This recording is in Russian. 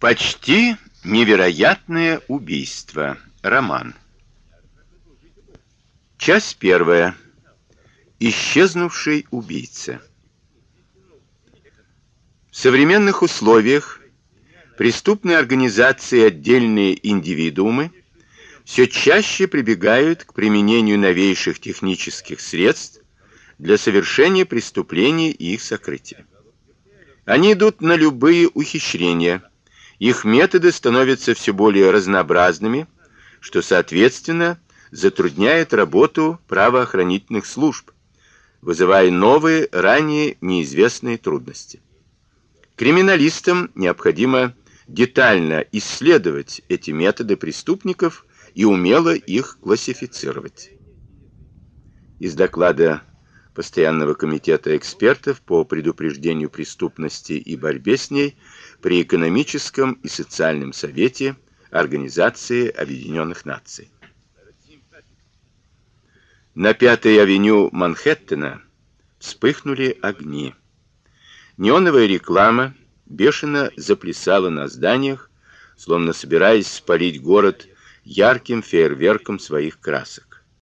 Почти невероятное убийство. Роман. Часть первая. Исчезнувший убийца. В современных условиях преступные организации и отдельные индивидуумы все чаще прибегают к применению новейших технических средств для совершения преступлений и их сокрытия. Они идут на любые ухищрения, их методы становятся все более разнообразными, что, соответственно, затрудняет работу правоохранительных служб, вызывая новые, ранее неизвестные трудности. Криминалистам необходимо детально исследовать эти методы преступников и умело их классифицировать. Из доклада Постоянного комитета экспертов по предупреждению преступности и борьбе с ней при экономическом и социальном совете Организации Объединенных Наций. На Пятой авеню Манхэттена вспыхнули огни. Неоновая реклама бешено заплясала на зданиях, словно собираясь спалить город ярким фейерверком своих красок.